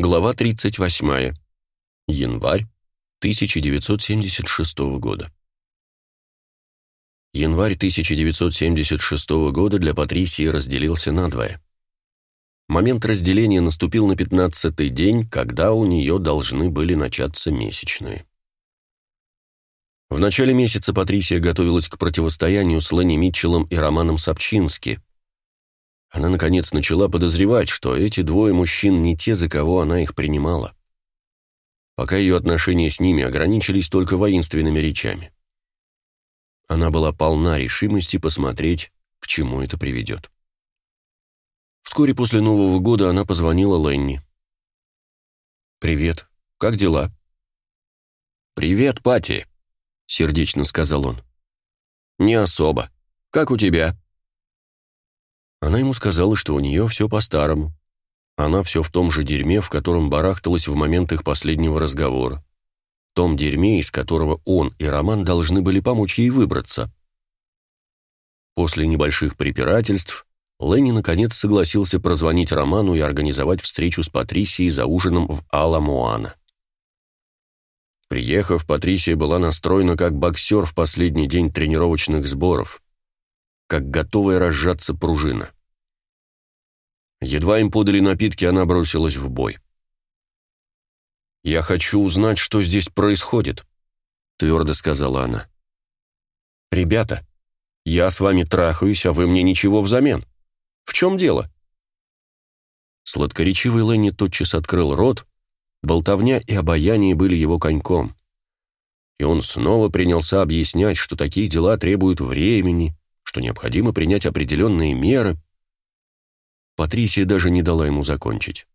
Глава 38. Январь 1976 года. Январь 1976 года для Патрисии разделился надвое. Момент разделения наступил на пятнадцатый день, когда у нее должны были начаться месячные. В начале месяца Патрисия готовилась к противостоянию с Ленни Митчеллом и Романом Сапчински, она, наконец, начала подозревать, что эти двое мужчин не те, за кого она их принимала. Пока ее отношения с ними ограничились только воинственными речами. Она была полна решимости посмотреть, к чему это приведет. Вскоре после Нового года она позвонила Ленни. «Привет. Как дела?» «Привет, Пати», — сердечно сказал он. «Не особо. Как у тебя?» Она ему сказала, что у нее все по-старому. Она все в том же дерьме, в котором барахталась в момент их последнего разговора. В том дерьме, из которого он и Роман должны были помочь ей выбраться. После небольших препирательств Ленни наконец согласился прозвонить Роману и организовать встречу с Патрисией за ужином в Ала-Муана. Приехав, Патрисия была настроена как боксер в последний день тренировочных сборов как готовая разжаться пружина. Едва им подали напитки, она бросилась в бой. «Я хочу узнать, что здесь происходит», — твердо сказала она. «Ребята, я с вами трахаюсь, а вы мне ничего взамен. В чем дело?» Сладкоречивый Ленни тотчас открыл рот, болтовня и обаяние были его коньком. И он снова принялся объяснять, что такие дела требуют времени, что необходимо принять определенные меры. Патрисия даже не дала ему закончить.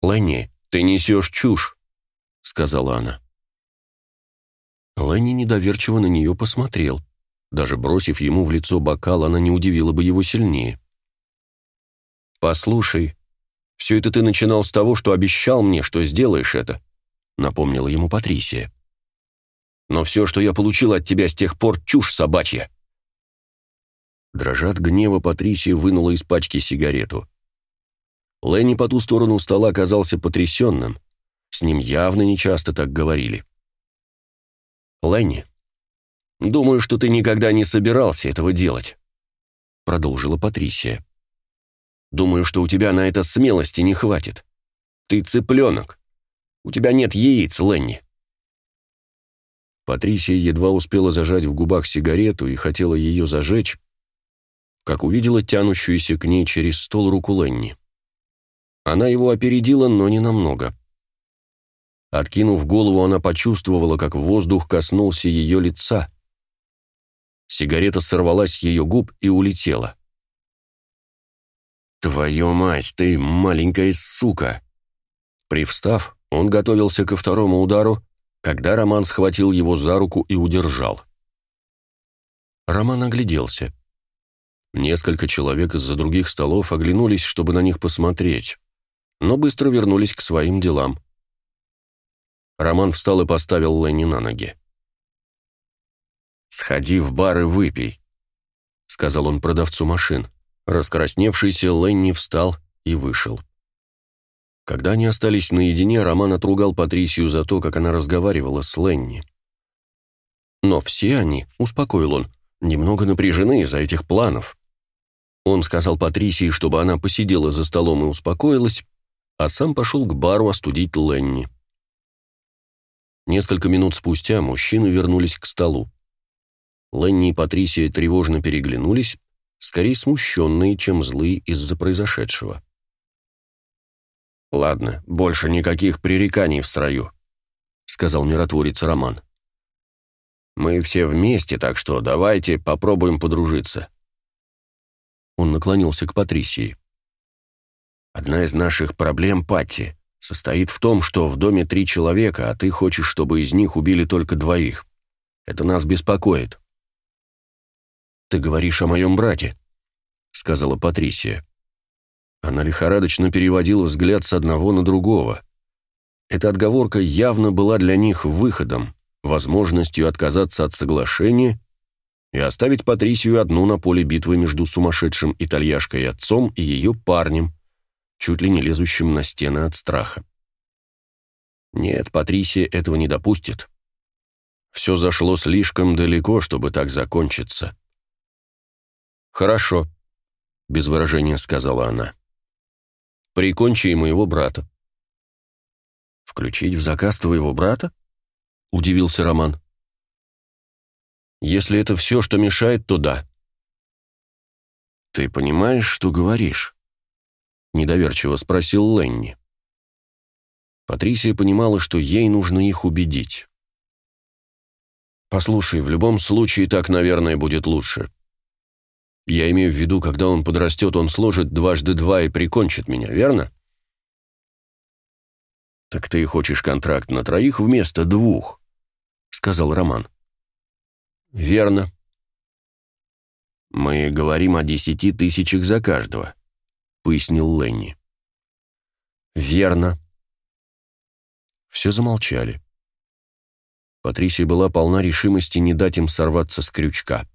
«Ленни, ты несешь чушь», — сказала она. Ленни недоверчиво на нее посмотрел. Даже бросив ему в лицо бокал, она не удивила бы его сильнее. «Послушай, все это ты начинал с того, что обещал мне, что сделаешь это», — напомнила ему Патрисия. «Но все, что я получил от тебя с тех пор, чушь собачья. Дрожа от гнева, Патрисия вынула из пачки сигарету. Ленни по ту сторону стола оказался потрясенным. С ним явно нечасто так говорили. «Ленни, думаю, что ты никогда не собирался этого делать», — продолжила Патрисия. «Думаю, что у тебя на это смелости не хватит. Ты цыпленок. У тебя нет яиц, Ленни». Патрисия едва успела зажать в губах сигарету и хотела ее зажечь, как увидела тянущуюся к ней через стол руку Ленни. Она его опередила, но не намного. Откинув голову, она почувствовала, как воздух коснулся ее лица. Сигарета сорвалась с ее губ и улетела. «Твою мать, ты маленькая сука!» Привстав, он готовился ко второму удару, когда Роман схватил его за руку и удержал. Роман огляделся. Несколько человек из-за других столов оглянулись, чтобы на них посмотреть, но быстро вернулись к своим делам. Роман встал и поставил Ленни на ноги. «Сходи в бар и выпей», — сказал он продавцу машин. Раскрасневшийся Ленни встал и вышел. Когда они остались наедине, Роман отругал Патрисию за то, как она разговаривала с Ленни. Но все они, успокоил он, немного напряжены из-за этих планов. Он сказал Патрисии, чтобы она посидела за столом и успокоилась, а сам пошел к бару остудить Ленни. Несколько минут спустя мужчины вернулись к столу. Ленни и Патрисия тревожно переглянулись, скорее смущенные, чем злые из-за произошедшего. «Ладно, больше никаких пререканий в строю», — сказал миротворец Роман. «Мы все вместе, так что давайте попробуем подружиться. Он наклонился к Патрисии. «Одна из наших проблем, Патти, состоит в том, что в доме три человека, а ты хочешь, чтобы из них убили только двоих. Это нас беспокоит». «Ты говоришь о моем брате», — сказала Патрисия. Она лихорадочно переводила взгляд с одного на другого. Эта отговорка явно была для них выходом, возможностью отказаться от соглашения и оставить Патрисию одну на поле битвы между сумасшедшим итальяшкой отцом и ее парнем, чуть ли не лезущим на стены от страха. Нет, Патрисия этого не допустит. Все зашло слишком далеко, чтобы так закончиться. «Хорошо», — без выражения сказала она. «Прикончи и моего брата». «Включить в заказ твоего брата?» — удивился Роман. «Если это все, что мешает, то да». «Ты понимаешь, что говоришь?» — недоверчиво спросил Ленни. Патрисия понимала, что ей нужно их убедить. «Послушай, в любом случае так, наверное, будет лучше. Я имею в виду, когда он подрастет, он сложит дважды два и прикончит меня, верно?» «Так ты хочешь контракт на троих вместо двух?» — сказал Роман. «Верно». «Мы говорим о десяти тысячах за каждого», — пояснил Ленни. «Верно», все замолчали. Патрисия была полна решимости не дать им сорваться с крючка.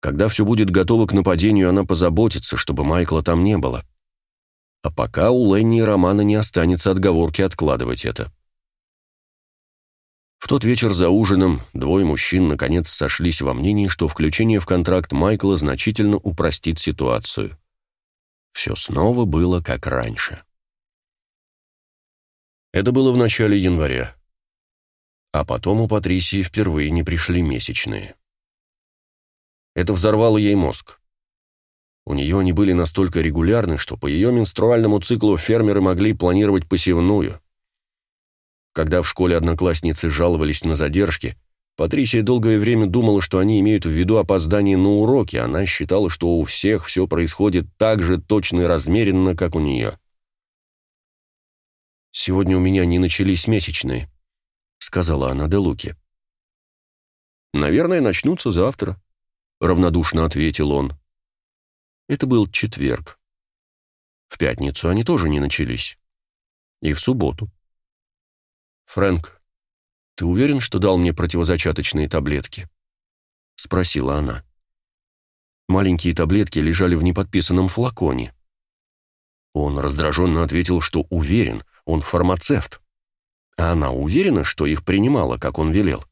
Когда все будет готово к нападению, она позаботится, чтобы Майкла там не было. А пока у Ленни и Романа не останется отговорки откладывать это. В тот вечер за ужином двое мужчин наконец сошлись во мнении, что включение в контракт Майкла значительно упростит ситуацию. Все снова было как раньше. Это было в начале января. А потом у Патрисии впервые не пришли месячные. Это взорвало ей мозг. У нее они были настолько регулярны, что по ее менструальному циклу фермеры могли планировать посевную. Когда в школе одноклассницы жаловались на задержки, Патрисия долгое время думала, что они имеют в виду опоздание на уроки, она считала, что у всех все происходит так же точно и размеренно, как у нее. «Сегодня у меня не начались месячные», — сказала она Делуке. «Наверное, начнутся завтра», — равнодушно ответил он. Это был четверг. В пятницу они тоже не начались. И в субботу. «Фрэнк, ты уверен, что дал мне противозачаточные таблетки?» — спросила она. Маленькие таблетки лежали в неподписанном флаконе. Он раздраженно ответил, что уверен, он фармацевт. А она уверена, что их принимала, как он велел.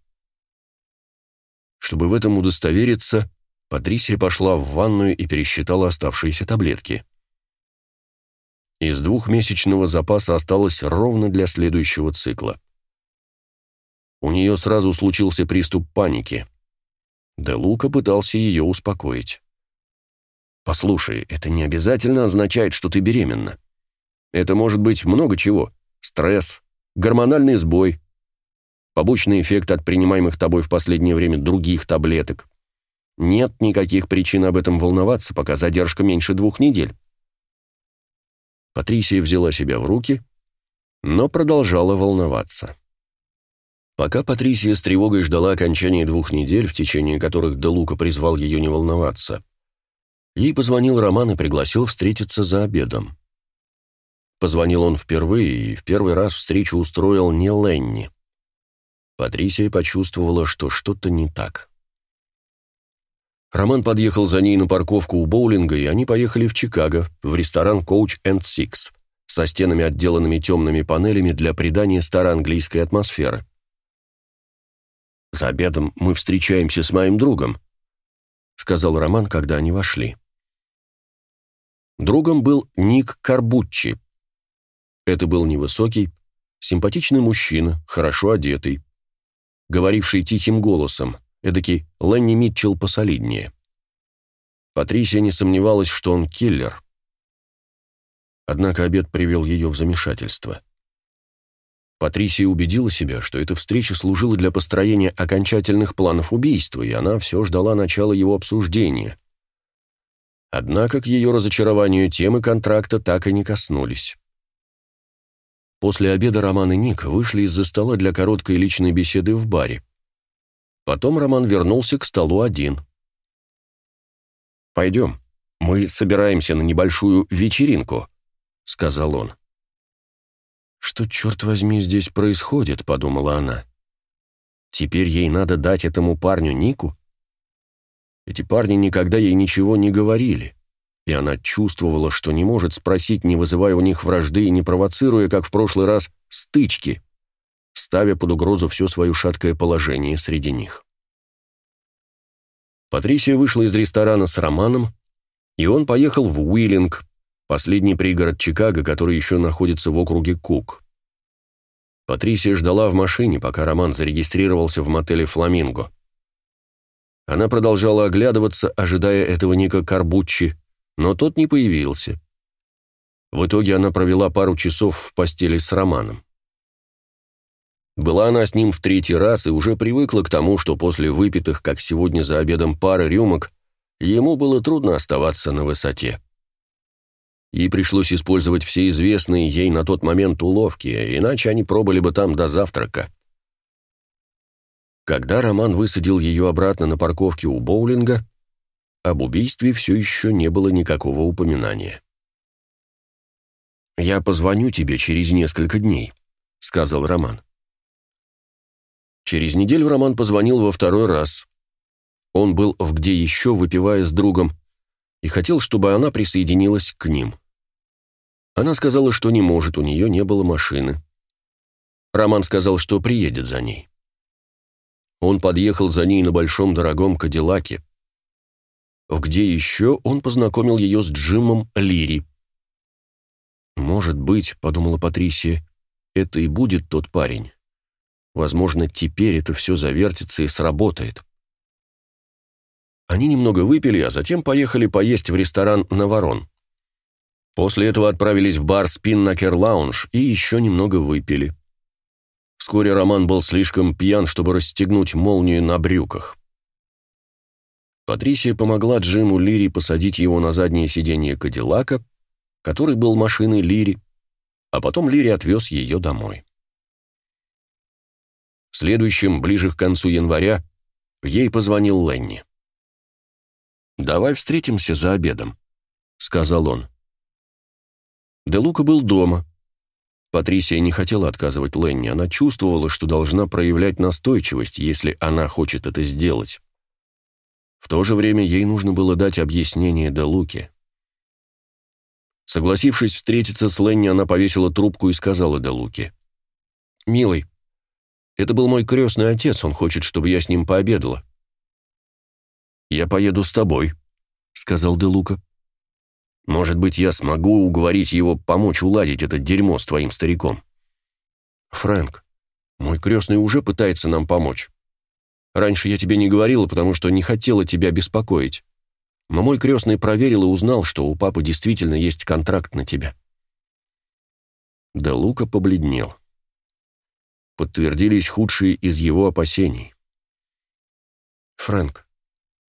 Чтобы в этом удостовериться, Патрисия пошла в ванную и пересчитала оставшиеся таблетки. Из двухмесячного запаса осталось ровно для следующего цикла. У нее сразу случился приступ паники. Де Лука пытался ее успокоить. «Послушай, это не обязательно означает, что ты беременна. Это может быть много чего. Стресс, гормональный сбой, побочный эффект от принимаемых тобой в последнее время других таблеток. Нет никаких причин об этом волноваться, пока задержка меньше двух недель. Патрисия взяла себя в руки, но продолжала волноваться. Пока Патрисия с тревогой ждала окончания двух недель, в течение которых Делука призвал ее не волноваться, ей позвонил Роман и пригласил встретиться за обедом. Позвонил он впервые, и в первый раз встречу устроил не Ленни. Патрисия почувствовала, что что-то не так. Роман подъехал за ней на парковку у боулинга, и они поехали в Чикаго, в ресторан Coach and Six, со стенами, отделанными темными панелями для придания староанглийской атмосферы. «За обедом мы встречаемся с моим другом», — сказал Роман, когда они вошли. Другом был Ник Карбуччи, это был невысокий, симпатичный мужчина, хорошо одетый, говоривший тихим голосом, эдакий Ленни Митчелл посолиднее. Патрисия не сомневалась, что он киллер. Однако обед привел ее в замешательство. Патрисия убедила себя, что эта встреча служила для построения окончательных планов убийства, и она все ждала начала его обсуждения. Однако к ее разочарованию темы контракта так и не коснулись. После обеда Роман и Ник вышли из-за стола для короткой личной беседы в баре. Потом Роман вернулся к столу один. «Пойдем, мы собираемся на небольшую вечеринку», — сказал он. «Что, черт возьми, здесь происходит?» — подумала она. «Теперь ей надо дать этому парню Нику?» Эти парни никогда ей ничего не говорили. и она чувствовала, что не может спросить, не вызывая у них вражды и не провоцируя, как в прошлый раз, стычки, ставя под угрозу все свое шаткое положение среди них. Патрисия вышла из ресторана с Романом, и он поехал в Уиллинг, последний пригород Чикаго, который еще находится в округе Кук. Патрисия ждала в машине, пока Роман зарегистрировался в мотеле «Фламинго». Она продолжала оглядываться, ожидая этого Ника Карбуччи, но тот не появился. В итоге она провела пару часов в постели с Романом. Была она с ним в третий раз и уже привыкла к тому, что после выпитых, как сегодня за обедом, пары рюмок, ему было трудно оставаться на высоте. Ей пришлось использовать все известные ей на тот момент уловки, иначе они пробыли бы там до завтрака. Когда Роман высадил ее обратно на парковке у боулинга, об убийстве все еще не было никакого упоминания. «Я позвоню тебе через несколько дней», — сказал Роман. Через неделю Роман позвонил во второй раз. Он был в «Где еще», выпивая с другом, и хотел, чтобы она присоединилась к ним. Она сказала, что не может, у нее не было машины. Роман сказал, что приедет за ней. Он подъехал за ней на большом дорогом Кадиллаке. В «Где еще» он познакомил ее с Джимом Лири. «Может быть», — подумала Патрисия, — «это и будет тот парень». Возможно, теперь это все завертится и сработает. Они немного выпили, а затем поехали поесть в ресторан «Наворон». После этого отправились в бар «Спиннакер Лаунж» и еще немного выпили. Вскоре Роман был слишком пьян, чтобы расстегнуть молнию на брюках. Патрисия помогла Джиму Лири посадить его на заднее сиденье Кадиллака, который был машиной Лири, а потом Лири отвез ее домой. Следующим, ближе к концу января, ей позвонил Ленни. «Давай встретимся за обедом», — сказал он. Де Лука был дома. Патрисия не хотела отказывать Ленни, она чувствовала, что должна проявлять настойчивость, если она хочет это сделать. В то же время ей нужно было дать объяснение Де Луке. Согласившись встретиться с Ленни, она повесила трубку и сказала Де Луке. «Милый, это был мой крестный отец, он хочет, чтобы я с ним пообедала». «Я поеду с тобой», — сказал Де Лука. «Может быть, я смогу уговорить его помочь уладить это дерьмо с твоим стариком». «Фрэнк, мой крестный уже пытается нам помочь. Раньше я тебе не говорила, потому что не хотела тебя беспокоить. Но мой крестный проверил и узнал, что у папы действительно есть контракт на тебя». Де Лука побледнел подтвердились худшие из его опасений. «Фрэнк,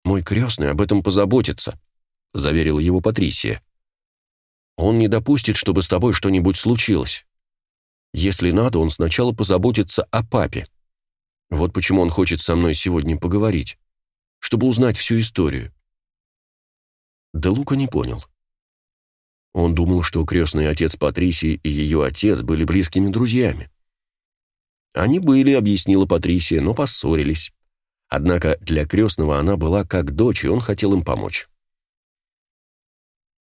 мой крестный об этом позаботится», — заверила его Патрисия. «Он не допустит, чтобы с тобой что-нибудь случилось. Если надо, он сначала позаботится о папе. Вот почему он хочет со мной сегодня поговорить, чтобы узнать всю историю». Да Лука не понял. Он думал, что крестный отец Патрисии и ее отец были близкими друзьями. Они были, объяснила Патрисия, но поссорились. Однако для крестного она была как дочь, и он хотел им помочь.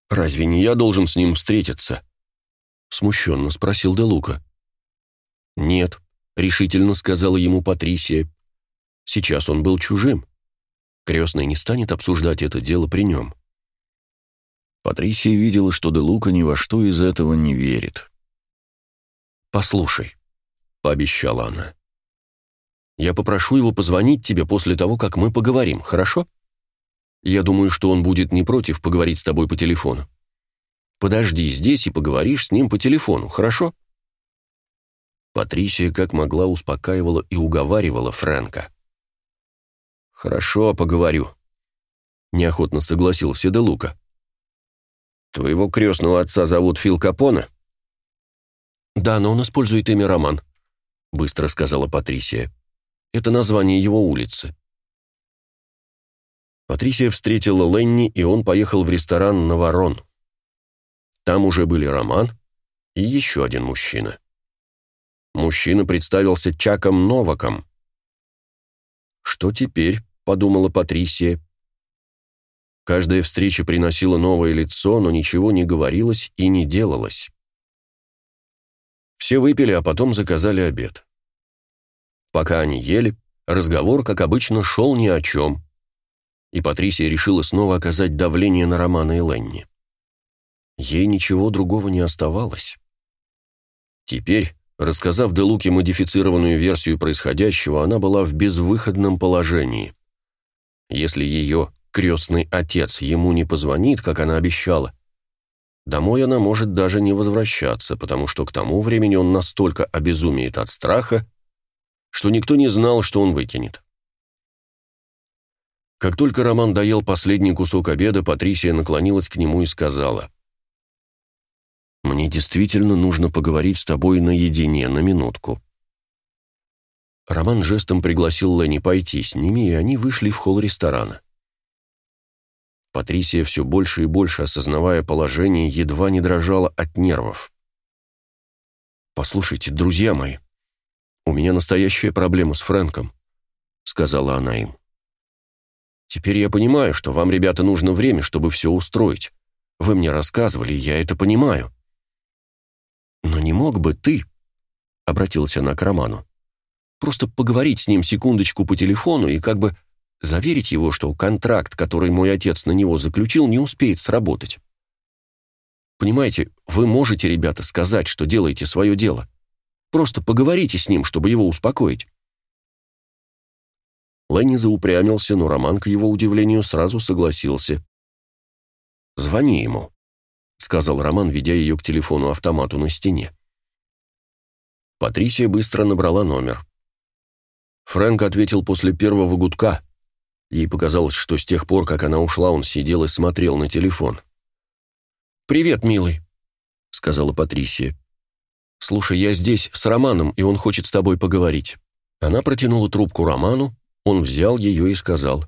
«Разве не я должен с ним встретиться?» Смущенно спросил Де Лука. «Нет», — решительно сказала ему Патрисия. «Сейчас он был чужим. Крестный не станет обсуждать это дело при нем». Патрисия видела, что Де Лука ни во что из этого не верит. «Послушай», — пообещала она. «Я попрошу его позвонить тебе после того, как мы поговорим, хорошо? Я думаю, что он будет не против поговорить с тобой по телефону. Подожди здесь и поговоришь с ним по телефону, хорошо?» Патрисия как могла успокаивала и уговаривала Фрэнка. «Хорошо, поговорю», — неохотно согласился Де Лука. «Твоего крестного отца зовут Фил Капона?» «Да, но он использует имя Роман», — быстро сказала Патрисия. «Это название его улицы». Патрисия встретила Ленни, и он поехал в ресторан «Наворон». Там уже были Роман и еще один мужчина. Мужчина представился Чаком Новаком. «Что теперь?» — подумала Патрисия. Каждая встреча приносила новое лицо, но ничего не говорилось и не делалось. Все выпили, а потом заказали обед. Пока они ели, разговор, как обычно, шел ни о чем. И Патрисия решила снова оказать давление на Романа и Ленни. Ей ничего другого не оставалось. Теперь, рассказав Делуке модифицированную версию происходящего, она была в безвыходном положении. Если ее крестный отец ему не позвонит, как она обещала, домой она может даже не возвращаться, потому что к тому времени он настолько обезумеет от страха, что никто не знал, что он выкинет. Как только Роман доел последний кусок обеда, Патрисия наклонилась к нему и сказала, «Мне действительно нужно поговорить с тобой наедине на минутку». Роман жестом пригласил Ленни пойти с ними, и они вышли в холл ресторана. Патрисия, все больше и больше осознавая положение, едва не дрожала от нервов. «Послушайте, друзья мои, у меня настоящая проблема с Фрэнком», — сказала она им. «Теперь я понимаю, что вам, ребята, нужно время, чтобы все устроить. Вы мне рассказывали, я это понимаю». «Но не мог бы ты», — обратился она к Роману, «просто поговорить с ним секундочку по телефону и как бы заверить его, что контракт, который мой отец на него заключил, не успеет сработать. Понимаете, вы можете, ребята, сказать, что делаете свое дело. Просто поговорите с ним, чтобы его успокоить. Ленни заупрямился, но Роман, к его удивлению, сразу согласился. «Звони ему», — сказал Роман, ведя ее к телефону-автомату на стене. Патрисия быстро набрала номер. Фрэнк ответил после первого гудка. Ей показалось, что с тех пор, как она ушла, он сидел и смотрел на телефон. «Привет, милый», — сказала Патрисия. «Слушай, я здесь с Романом, и он хочет с тобой поговорить». Она протянула трубку Роману, он взял ее и сказал.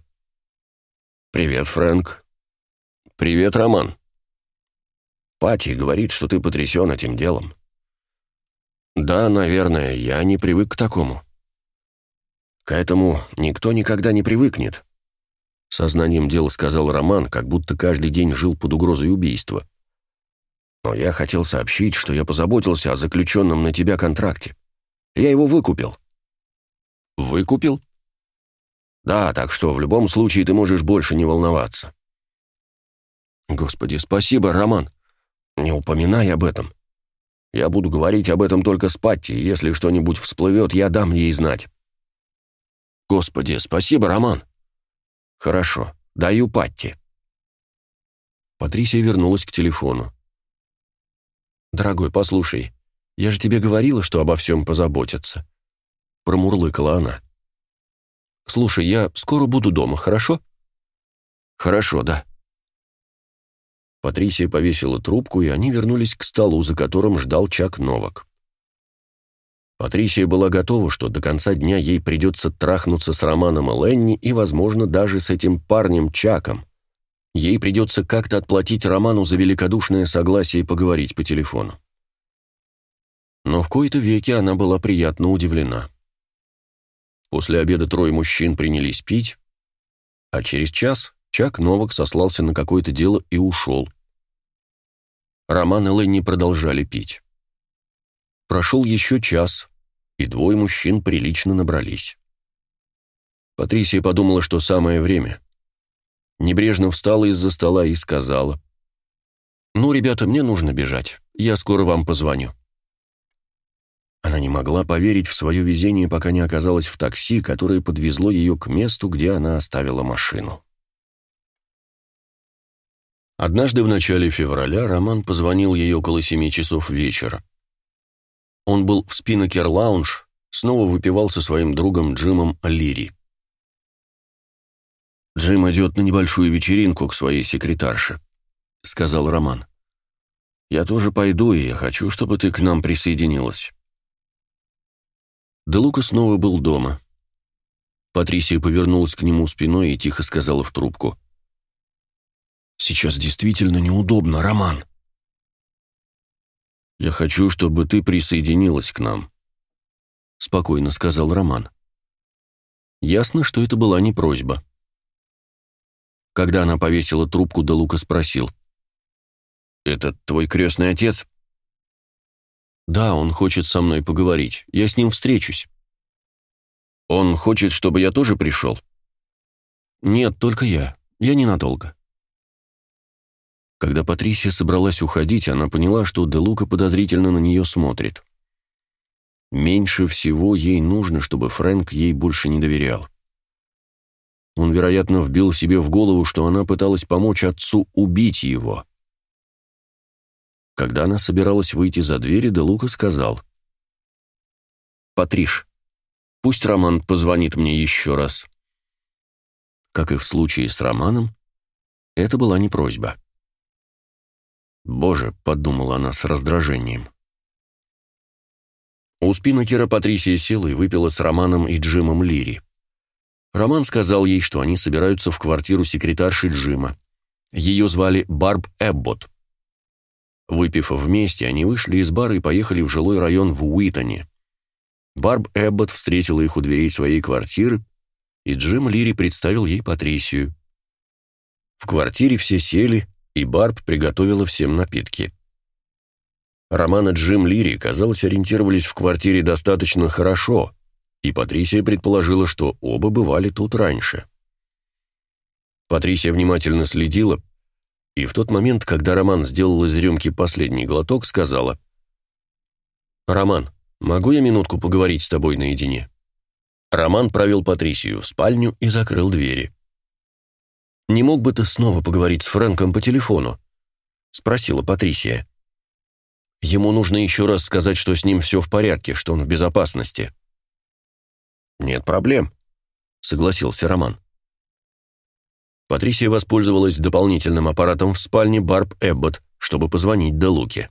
«Привет, Фрэнк». «Привет, Роман». «Пати говорит, что ты потрясен этим делом». «Да, наверное, я не привык к такому». «К этому никто никогда не привыкнет», — сознанием дела сказал Роман, как будто каждый день жил под угрозой убийства. Но я хотел сообщить, что я позаботился о заключенном на тебя контракте. Я его выкупил». «Выкупил?» «Да, так что в любом случае ты можешь больше не волноваться». «Господи, спасибо, Роман. Не упоминай об этом. Я буду говорить об этом только с Патти, и если что-нибудь всплывет, я дам ей знать». «Господи, спасибо, Роман». «Хорошо, даю Патти». Патрисия вернулась к телефону. «Дорогой, послушай, я же тебе говорила, что обо всем позаботятся», — промурлыкала она. «Слушай, я скоро буду дома, хорошо?» «Хорошо, да». Патрисия повесила трубку, и они вернулись к столу, за которым ждал Чак Новак. Патрисия была готова, что до конца дня ей придется трахнуться с Романом и Ленни и, возможно, даже с этим парнем Чаком, Ей придется как-то отплатить Роману за великодушное согласие поговорить по телефону. Но в кои-то веки она была приятно удивлена. После обеда трое мужчин принялись пить, а через час Чак Новак сослался на какое-то дело и ушел. Роман и Ленни продолжали пить. Прошел еще час, и двое мужчин прилично набрались. Патрисия подумала, что самое время небрежно встала из-за стола и сказала. «Ну, ребята, мне нужно бежать. Я скоро вам позвоню». Она не могла поверить в свое везение, пока не оказалась в такси, которое подвезло ее к месту, где она оставила машину. Однажды в начале февраля Роман позвонил ей около семи часов вечера. Он был в Спинокер-лаунж, снова выпивал со своим другом Джимом Лири. «Джим идет на небольшую вечеринку к своей секретарше», — сказал Роман. «Я тоже пойду, и я хочу, чтобы ты к нам присоединилась». Де снова был дома. Патрисия повернулась к нему спиной и тихо сказала в трубку. «Сейчас действительно неудобно, Роман». «Я хочу, чтобы ты присоединилась к нам», — спокойно сказал Роман. Ясно, что это была не просьба. Когда она повесила трубку, Де Лука спросил. «Это твой крестный отец?» «Да, он хочет со мной поговорить. Я с ним встречусь». «Он хочет, чтобы я тоже пришел?» «Нет, только я. Я ненадолго». Когда Патрисия собралась уходить, она поняла, что Де Лука подозрительно на нее смотрит. Меньше всего ей нужно, чтобы Фрэнк ей больше не доверял. Он, вероятно, вбил себе в голову, что она пыталась помочь отцу убить его. Когда она собиралась выйти за дверь, Де Лука сказал. «Патриш, пусть Роман позвонит мне еще раз». Как и в случае с Романом, это была не просьба. «Боже», — подумала она с раздражением. У Спинокера Патрисия села и выпила с Романом и Джимом Лири. Роман сказал ей, что они собираются в квартиру секретарши Джима. Ее звали Барб Эббот. Выпив вместе, они вышли из бара и поехали в жилой район в Уитоне. Барб Эббот встретила их у дверей своей квартиры, и Джим Лири представил ей Патрисию. В квартире все сели, и Барб приготовила всем напитки. Роман и Джим Лири, казалось, ориентировались в квартире достаточно хорошо, и Патрисия предположила, что оба бывали тут раньше. Патрисия внимательно следила, и в тот момент, когда Роман сделал из рюмки последний глоток, сказала, «Роман, могу я минутку поговорить с тобой наедине?» Роман провел Патрисию в спальню и закрыл двери. «Не мог бы ты снова поговорить с Фрэнком по телефону?» — спросила Патрисия. «Ему нужно еще раз сказать, что с ним все в порядке, что он в безопасности». «Нет проблем», — согласился Роман. Патрисия воспользовалась дополнительным аппаратом в спальне Барб Эббот, чтобы позвонить Делуке.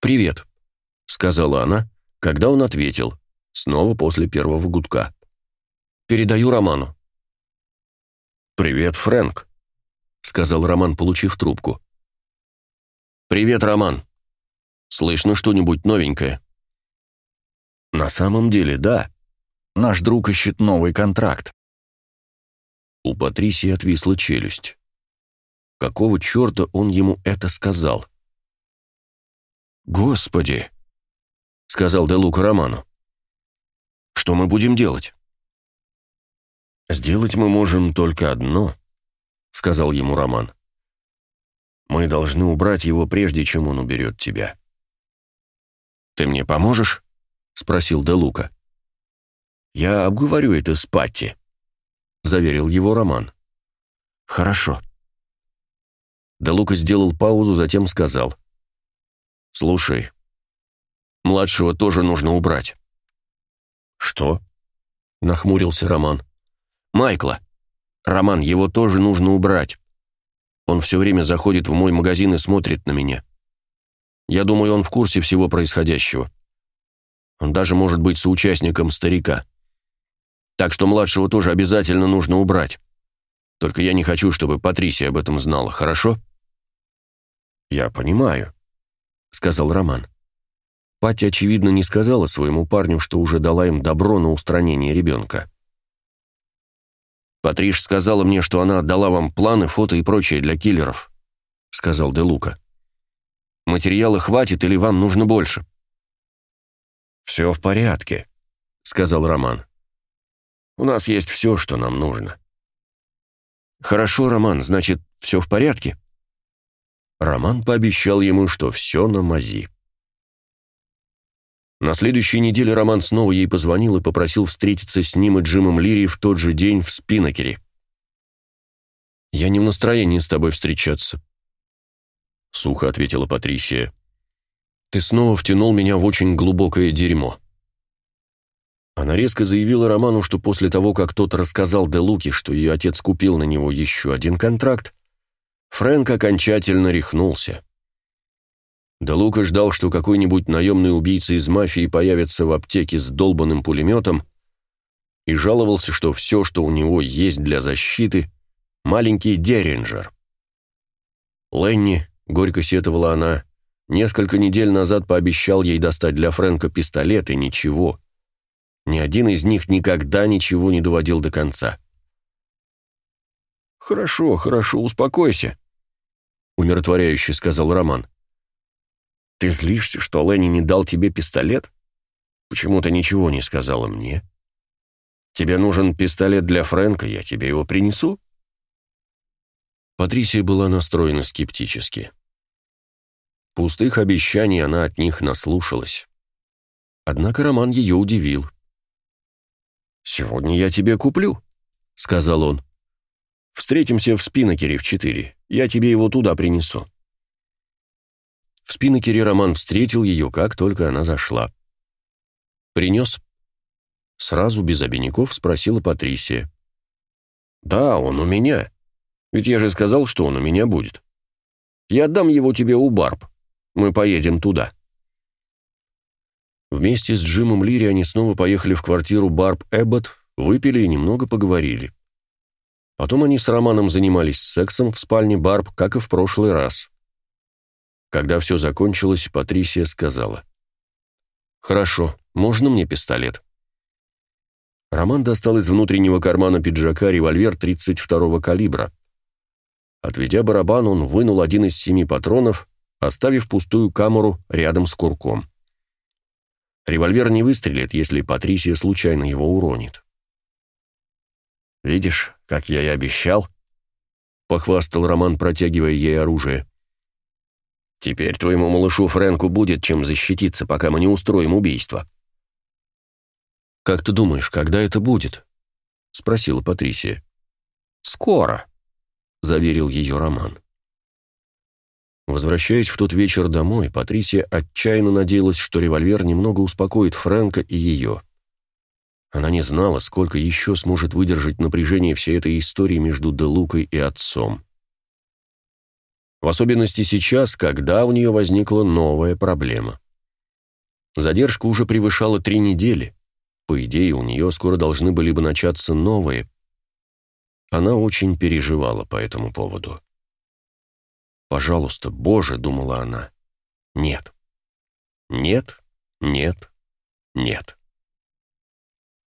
«Привет», — сказала она, когда он ответил, снова после первого гудка. «Передаю Роману». «Привет, Фрэнк», — сказал Роман, получив трубку. «Привет, Роман. Слышно что-нибудь новенькое?» «На самом деле, да», Наш друг ищет новый контракт. У Патрисии отвисла челюсть. Какого черта он ему это сказал? «Господи!» — сказал Де Лука Роману. «Что мы будем делать?» «Сделать мы можем только одно», — сказал ему Роман. «Мы должны убрать его, прежде чем он уберет тебя». «Ты мне поможешь?» — спросил Де Лука. «Я обговорю это с Патти», — заверил его Роман. «Хорошо». Де Лука сделал паузу, затем сказал. «Слушай, младшего тоже нужно убрать». «Что?» — нахмурился Роман. «Майкла. Роман, его тоже нужно убрать. Он все время заходит в мой магазин и смотрит на меня. Я думаю, он в курсе всего происходящего. Он даже может быть соучастником старика. Так что младшего тоже обязательно нужно убрать. Только я не хочу, чтобы Патрисия об этом знала, хорошо? Я понимаю, сказал Роман. Патя, очевидно, не сказала своему парню, что уже дала им добро на устранение ребенка. «Патриш сказала мне, что она отдала вам планы, фото и прочее для киллеров», — сказал Де Лука. «Материала хватит или вам нужно больше?» «Все в порядке», — сказал Роман. У нас есть все, что нам нужно». «Хорошо, Роман, значит, все в порядке?» Роман пообещал ему, что все на мази. На следующей неделе Роман снова ей позвонил и попросил встретиться с ним и Джимом Лири в тот же день в Спинокере. «Я не в настроении с тобой встречаться», — сухо ответила Патрисия. «Ты снова втянул меня в очень глубокое дерьмо». Она резко заявила Роману, что после того, как тот рассказал Де Луке, что ее отец купил на него еще один контракт, Фрэнк окончательно рехнулся. Де Лука ждал, что какой-нибудь наемный убийца из мафии появится в аптеке с долбанным пулеметом и жаловался, что все, что у него есть для защиты, маленький Деринджер. Ленни, горько сетовала она, несколько недель назад пообещал ей достать для Фрэнка пистолет и ничего — ни один из них никогда ничего не доводил до конца. «Хорошо, хорошо, успокойся», — умиротворяюще сказал Роман. «Ты злишься, что Ленни не дал тебе пистолет? Почему ты ничего не сказала мне? Тебе нужен пистолет для Фрэнка, я тебе его принесу?» Патрисия была настроена скептически. Пустых обещаний она от них наслушалась. Однако Роман ее удивил. «Сегодня я тебе куплю», — сказал он. «Встретимся в Спинокере в четыре. Я тебе его туда принесу». В Спинокере Роман встретил ее, как только она зашла. «Принес?» Сразу, без обиняков, спросила Патрисия. «Да, он у меня. Ведь я же сказал, что он у меня будет. Я отдам его тебе у Барб. Мы поедем туда». Вместе с Джимом Лири они снова поехали в квартиру Барб Эббот, выпили и немного поговорили. Потом они с Романом занимались сексом в спальне Барб, как и в прошлый раз. Когда все закончилось, Патрисия сказала. «Хорошо, можно мне пистолет?» Роман достал из внутреннего кармана пиджака револьвер 32-го калибра. Отведя барабан, он вынул один из семи патронов, оставив пустую камеру рядом с курком. Револьвер не выстрелит, если Патрисия случайно его уронит. «Видишь, как я и обещал», — похвастал Роман, протягивая ей оружие. «Теперь твоему малышу Фрэнку будет чем защититься, пока мы не устроим убийство». «Как ты думаешь, когда это будет?» — спросила Патрисия. «Скоро», — заверил ее Роман. Возвращаясь в тот вечер домой, Патрисия отчаянно надеялась, что револьвер немного успокоит Фрэнка и ее. Она не знала, сколько еще сможет выдержать напряжение всей этой истории между Делукой и отцом. В особенности сейчас, когда у нее возникла новая проблема. Задержка уже превышала три недели. По идее, у нее скоро должны были бы начаться новые. Она очень переживала по этому поводу. Пожалуйста, Боже, думала она. Нет. Нет, нет, нет.